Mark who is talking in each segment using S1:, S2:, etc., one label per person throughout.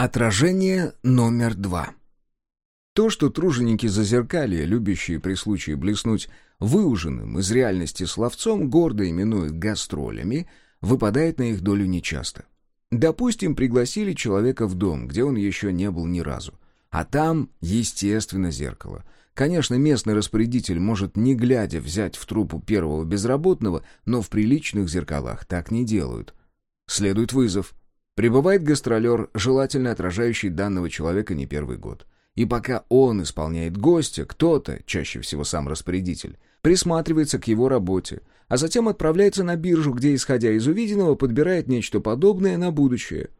S1: Отражение номер два. То, что труженики зазеркалья, любящие при случае блеснуть выуженным из реальности словцом, гордо именуют гастролями, выпадает на их долю нечасто. Допустим, пригласили человека в дом, где он еще не был ни разу. А там, естественно, зеркало. Конечно, местный распорядитель может, не глядя, взять в трупу первого безработного, но в приличных зеркалах так не делают. Следует вызов. Прибывает гастролер, желательно отражающий данного человека не первый год. И пока он исполняет гостя, кто-то, чаще всего сам распорядитель, присматривается к его работе, а затем отправляется на биржу, где, исходя из увиденного, подбирает нечто подобное на будущее.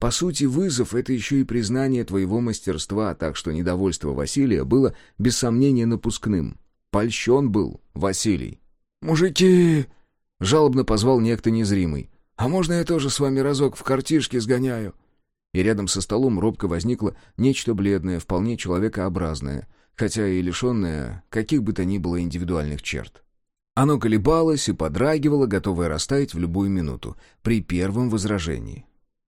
S1: По сути, вызов — это еще и признание твоего мастерства, так что недовольство Василия было, без сомнения, напускным. Польщен был Василий.
S2: «Мужики!»
S1: — жалобно позвал некто незримый.
S2: «А можно я тоже с вами разок в картишке сгоняю?»
S1: И рядом со столом робко возникло нечто бледное, вполне человекообразное, хотя и лишенное каких бы то ни было индивидуальных черт. Оно колебалось и подрагивало, готовое растаять в любую минуту, при первом возражении.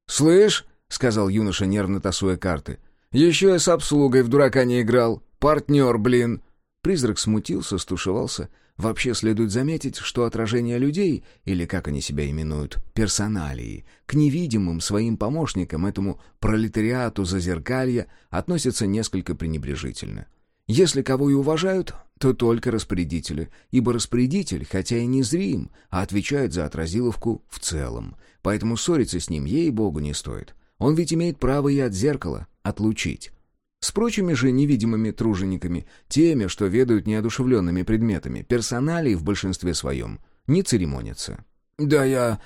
S2: «Слышь», — сказал юноша, нервно тасуя карты, — «еще я с обслугой в дурака не играл. Партнер, блин».
S1: Призрак смутился, стушевался — Вообще следует заметить, что отражение людей, или как они себя именуют, персоналии, к невидимым своим помощникам, этому пролетариату зазеркалья, относятся несколько пренебрежительно. Если кого и уважают, то только распорядителя, ибо распорядитель, хотя и не зрим, а отвечает за отразиловку в целом, поэтому ссориться с ним ей-богу не стоит. Он ведь имеет право и от зеркала отлучить. С прочими же невидимыми тружениками, теми, что ведают неодушевленными предметами, персоналей в большинстве своем, не церемонятся.
S2: «Да я...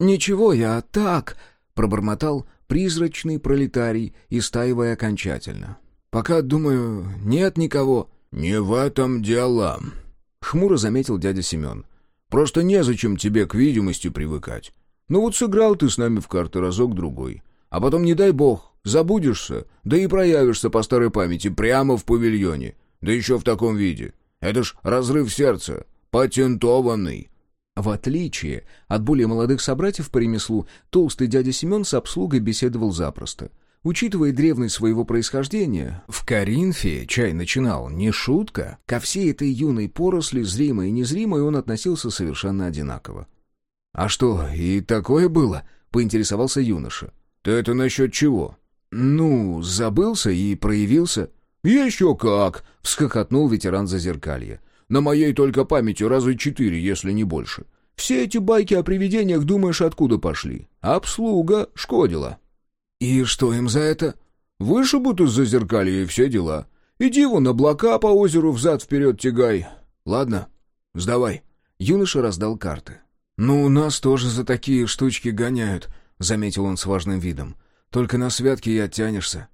S2: ничего, я так...»
S1: — пробормотал призрачный пролетарий, истаивая окончательно.
S2: «Пока, думаю, нет никого».
S3: «Не в этом дело», —
S1: хмуро заметил дядя Семен.
S3: «Просто незачем тебе к видимости привыкать. Ну вот сыграл ты с нами в карты разок-другой. А потом, не дай бог, Забудешься, да и проявишься по старой памяти прямо в павильоне. Да еще в таком виде. Это ж разрыв сердца. Патентованный.
S1: В отличие от более молодых собратьев по ремеслу, толстый дядя Семен с обслугой беседовал запросто. Учитывая древность своего происхождения, в Каринфе чай начинал не шутка, ко всей этой юной поросли, зримой и незримой, он относился совершенно одинаково.
S3: «А что, и такое было?» — поинтересовался юноша. «Ты это насчет чего?»
S1: «Ну, забылся и проявился».
S3: «Еще как!» — всхохотнул ветеран Зазеркалья. «На моей только памяти раза четыре, если не больше. Все эти байки о привидениях, думаешь, откуда пошли? Обслуга шкодила».
S1: «И что им за это?»
S3: «Вышибут из Зазеркалья и все дела. Иди вон облака по озеру взад-вперед тягай. Ладно, сдавай».
S1: Юноша раздал карты.
S2: «Ну, нас тоже за такие штучки гоняют», — заметил он с важным видом. Только на святке и оттянешься».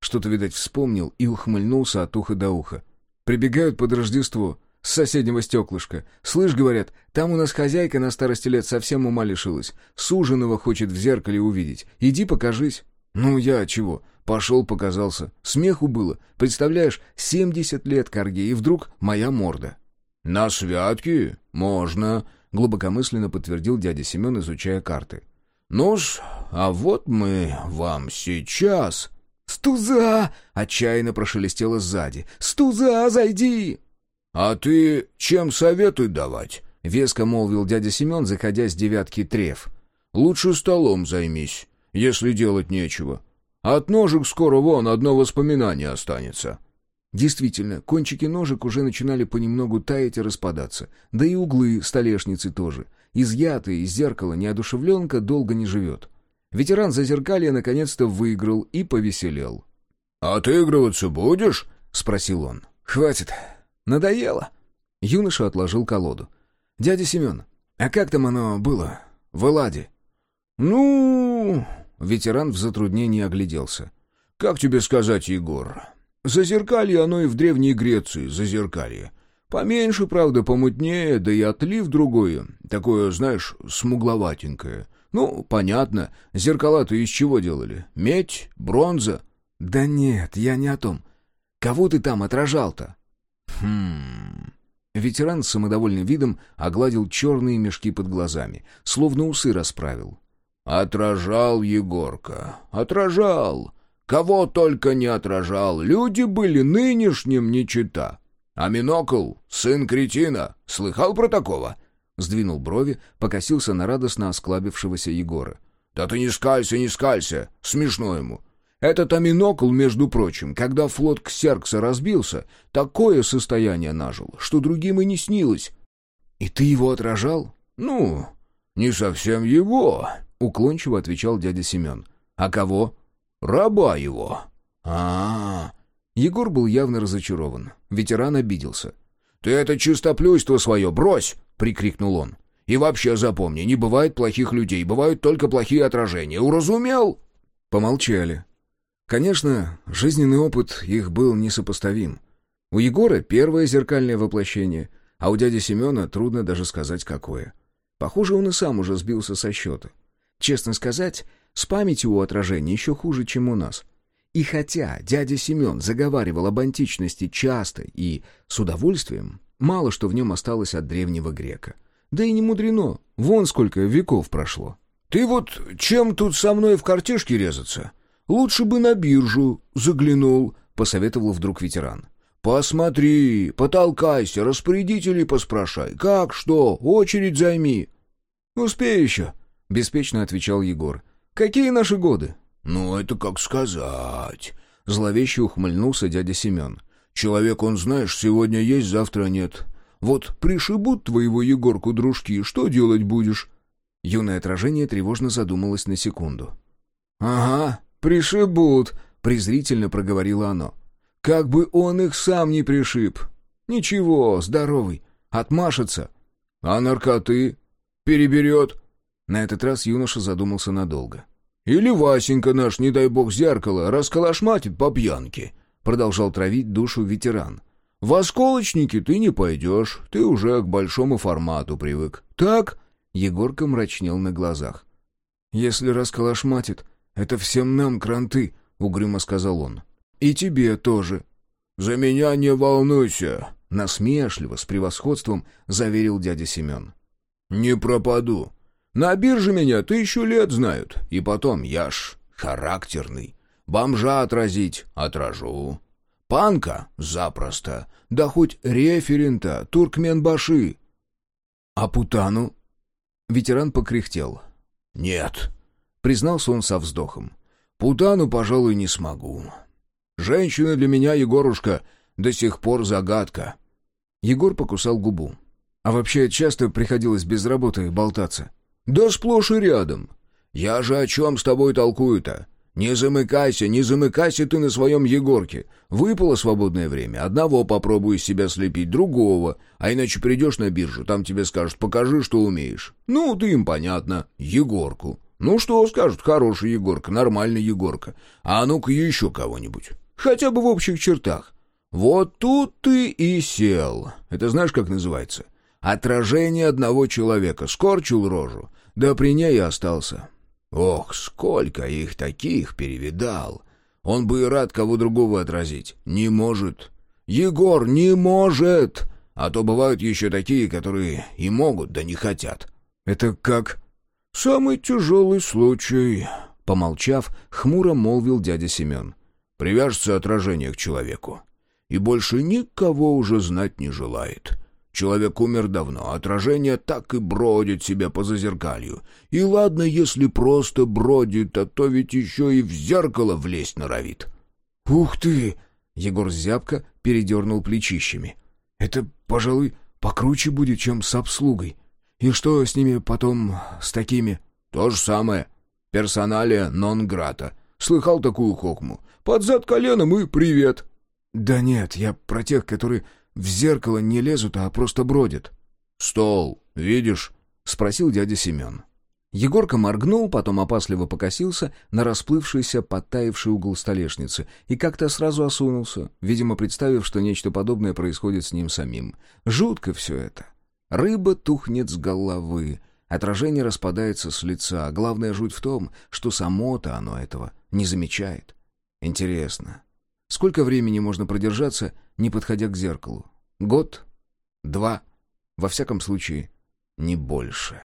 S1: Что-то, видать, вспомнил и ухмыльнулся от уха до уха.
S2: Прибегают под Рождество с соседнего стеклышка. «Слышь, — говорят, — там у нас хозяйка на старости лет совсем ума лишилась. Суженого хочет в зеркале увидеть. Иди покажись». «Ну, я чего? Пошел, показался. Смеху было. Представляешь, семьдесят лет корге, и вдруг моя морда».
S3: «На святки? Можно», —
S1: глубокомысленно подтвердил дядя Семен, изучая карты.
S3: «Ну-с, а вот мы вам сейчас...»
S2: «Стуза!» — отчаянно прошелестело сзади. «Стуза, зайди!»
S3: «А ты чем советуй давать?»
S1: — веско молвил дядя Семен, заходя с девятки треф.
S3: «Лучше столом займись, если делать нечего. От ножек скоро вон одно воспоминание останется».
S1: Действительно, кончики ножек уже начинали понемногу таять и распадаться, да и углы столешницы тоже — Изъятый из зеркала неодушевленка долго не живет. Ветеран зазеркалья наконец-то выиграл и повеселел.
S3: «Отыгрываться будешь?»
S1: — спросил он. «Хватит. Надоело». Юноша отложил колоду. «Дядя Семен, а как там оно было? В Эладе?»
S3: «Ну...»
S1: — ветеран в затруднении огляделся.
S3: «Как тебе сказать, Егор? Зазеркалье оно и в Древней Греции, зазеркалье. Поменьше, правда, помутнее, да и отлив другое. Такое, знаешь, смугловатенькое. Ну, понятно, зеркала-то из чего делали? Медь? Бронза?
S1: Да нет, я не о том. Кого ты там отражал-то?
S3: Хм...
S1: Ветеран с самодовольным видом огладил черные мешки под глазами, словно усы расправил.
S3: «Отражал Егорка, отражал. Кого только не отражал. Люди были нынешним не чита. А сын кретина, слыхал про такого?»
S1: Сдвинул брови, покосился на радостно осклабившегося Егора.
S3: «Да ты не скалься, не скалься! Смешно ему! Этот Аминокл, между прочим, когда флот Ксеркса разбился, такое состояние нажил, что другим и не снилось.
S1: И ты его отражал?
S3: Ну, не совсем его,
S1: уклончиво отвечал дядя Семен.
S3: А кого? Раба его. А, -а, -а.
S1: Егор был явно разочарован. Ветеран обиделся.
S3: «Ты это чистоплюйство свое брось!» — прикрикнул он. «И вообще запомни, не бывает плохих людей, бывают только плохие отражения. Уразумел?»
S1: Помолчали. Конечно, жизненный опыт их был несопоставим. У Егора первое зеркальное воплощение, а у дяди Семена трудно даже сказать какое. Похоже, он и сам уже сбился со счета. Честно сказать, с памятью у отражения еще хуже, чем у нас. И хотя дядя Семен заговаривал об античности часто и с удовольствием, мало что в нем осталось от древнего грека. Да и не мудрено, вон сколько веков прошло.
S3: «Ты вот чем тут со мной в картишке резаться?» Лучше бы на биржу заглянул», — посоветовал вдруг ветеран. «Посмотри, потолкайся, распорядителей поспрашай. Как что, очередь займи».
S1: «Успею еще», — беспечно отвечал Егор. «Какие наши годы?»
S3: «Ну, это как сказать», —
S1: зловеще ухмыльнулся дядя Семен.
S3: «Человек, он, знаешь, сегодня есть, завтра нет. Вот пришибут твоего Егорку дружки, что делать будешь?»
S1: Юное отражение тревожно задумалось на секунду.
S3: «Ага, «Пришибут», — презрительно проговорило оно. «Как бы он их сам не пришиб. Ничего, здоровый, отмашется. А наркоты? Переберет?»
S1: На этот раз юноша задумался надолго.
S3: «Или Васенька наш, не дай бог, зеркало, расколошматит по пьянке», — продолжал травить душу ветеран. «В осколочники ты не пойдешь, ты уже к большому формату привык. Так?»
S1: Егорка мрачнел на глазах. «Если расколошматит, «Это всем нам кранты», — угрюмо сказал он. «И тебе тоже».
S3: «За меня не волнуйся», —
S1: насмешливо, с превосходством заверил дядя Семен.
S3: «Не пропаду. На бирже меня тысячу лет знают. И потом, я ж характерный. Бомжа отразить — отражу. Панка — запросто. Да хоть референта, туркменбаши».
S1: «А Путану?» Ветеран покряхтел.
S3: «Нет, Признался он со вздохом. «Путану, пожалуй, не смогу. Женщина для меня, Егорушка, до сих пор загадка».
S1: Егор покусал губу. «А вообще часто приходилось без работы болтаться?»
S3: «Да сплошь и рядом. Я же о чем с тобой толкую-то? Не замыкайся, не замыкайся ты на своем Егорке. Выпало свободное время. Одного попробуй из себя слепить, другого. А иначе придешь на биржу, там тебе скажут, покажи, что умеешь. Ну, ты им понятно, Егорку. Ну что скажут, хороший Егорка, нормальный Егорка. А ну-ка еще кого-нибудь. Хотя бы в общих чертах. Вот тут ты и сел. Это знаешь, как называется? Отражение одного человека. Скорчил рожу. Да при ней и остался. Ох, сколько их таких перевидал. Он бы и рад кого другого отразить. Не может. Егор не может. А то бывают еще такие, которые и могут, да не хотят.
S1: Это как?
S3: «Самый тяжелый случай», —
S1: помолчав, хмуро молвил дядя Семен.
S3: «Привяжется отражение к человеку. И больше никого уже знать не желает. Человек умер давно, отражение так и бродит себе по зазеркалью. И ладно, если просто бродит, а то ведь еще и в зеркало влезть норовит».
S1: «Ух ты!» — Егор зябко передернул плечищами. «Это, пожалуй, покруче будет, чем с обслугой. «И что с ними потом, с такими?»
S3: «То же самое. Персоналия нон-грата. Слыхал такую хохму? Под зад коленом и привет!»
S1: «Да нет, я про тех, которые в зеркало не лезут, а просто бродят».
S3: «Стол, видишь?»
S1: — спросил дядя Семен. Егорка моргнул, потом опасливо покосился на расплывшийся, подтаивший угол столешницы и как-то сразу осунулся, видимо, представив, что нечто подобное происходит с ним самим. Жутко все это. Рыба тухнет с головы, отражение распадается с лица. Главная жуть в том, что само-то оно этого не замечает. Интересно, сколько времени можно продержаться, не подходя к зеркалу? Год? Два? Во всяком случае, не больше.